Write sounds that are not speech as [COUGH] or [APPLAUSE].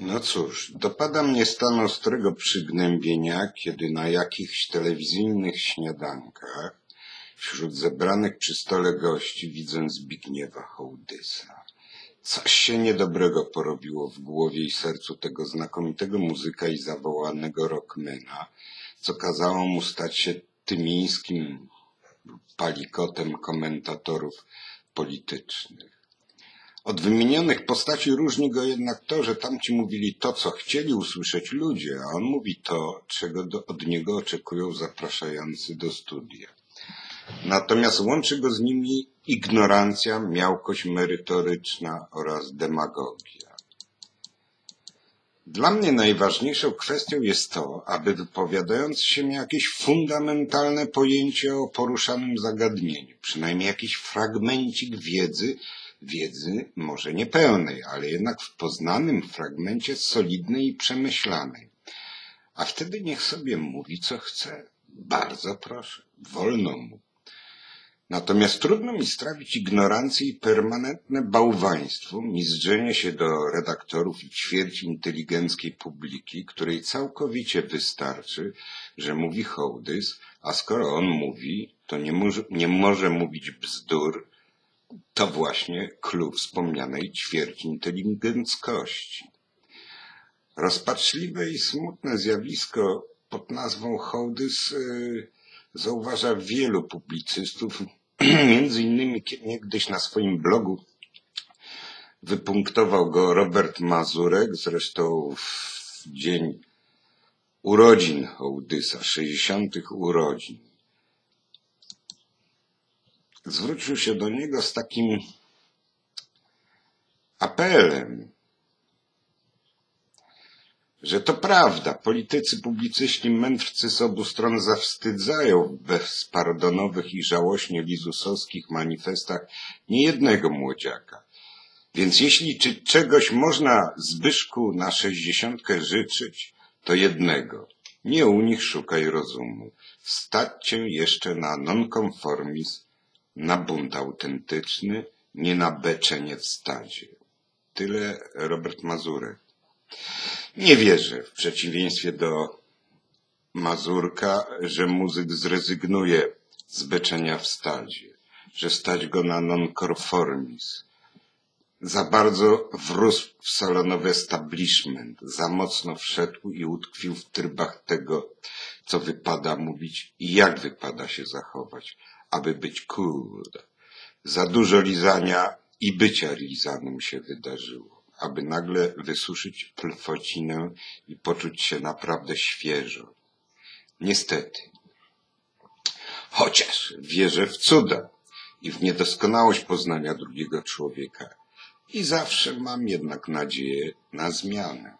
No cóż, dopada mnie stan ostrego przygnębienia, kiedy na jakichś telewizyjnych śniadankach wśród zebranych przy stole gości widzę Zbigniewa Hołdysa. Coś się niedobrego porobiło w głowie i sercu tego znakomitego muzyka i zawołanego rockmana, co kazało mu stać się tymińskim palikotem komentatorów politycznych. Od wymienionych postaci różni go jednak to, że tamci mówili to, co chcieli usłyszeć ludzie, a on mówi to, czego do, od niego oczekują zapraszający do studia. Natomiast łączy go z nimi ignorancja, miałkość merytoryczna oraz demagogia. Dla mnie najważniejszą kwestią jest to, aby wypowiadając się miał jakieś fundamentalne pojęcie o poruszanym zagadnieniu, przynajmniej jakiś fragmencik wiedzy, wiedzy może niepełnej, ale jednak w poznanym fragmencie solidnej i przemyślanej. A wtedy niech sobie mówi, co chce. Bardzo proszę, wolno mu. Natomiast trudno mi strawić ignorancję i permanentne bałwaństwo, mizdrzenie się do redaktorów i ćwierć inteligenckiej publiki, której całkowicie wystarczy, że mówi hołdys, a skoro on mówi, to nie może, nie może mówić bzdur, to właśnie klucz wspomnianej ćwierci inteligenckości. Rozpaczliwe i smutne zjawisko pod nazwą hołdys yy, zauważa wielu publicystów, [CLEARS THROAT] między innymi niegdyś na swoim blogu wypunktował go Robert Mazurek, zresztą w dzień urodzin Hołdysa, 60. urodzin. Zwrócił się do niego z takim apelem, że to prawda, politycy, publicyści, mędrcy z obu stron zawstydzają w bezpardonowych i żałośnie lizusowskich manifestach niejednego młodziaka. Więc jeśli czy czegoś można Zbyszku na sześćdziesiątkę życzyć, to jednego. Nie u nich szukaj rozumu. Stać cię jeszcze na nonkonformizm, na bunt autentyczny, nie na beczenie w stadzie. Tyle Robert Mazurek. Nie wierzę, w przeciwieństwie do Mazurka, że muzyk zrezygnuje z beczenia w stadzie, że stać go na nonconformizm. Za bardzo wrósł w salonowy establishment, za mocno wszedł i utkwił w trybach tego, co wypada mówić i jak wypada się zachować, aby być cool. Za dużo lizania i bycia lizanym się wydarzyło aby nagle wysuszyć plwocinę i poczuć się naprawdę świeżo. Niestety. Chociaż wierzę w cuda i w niedoskonałość poznania drugiego człowieka i zawsze mam jednak nadzieję na zmianę.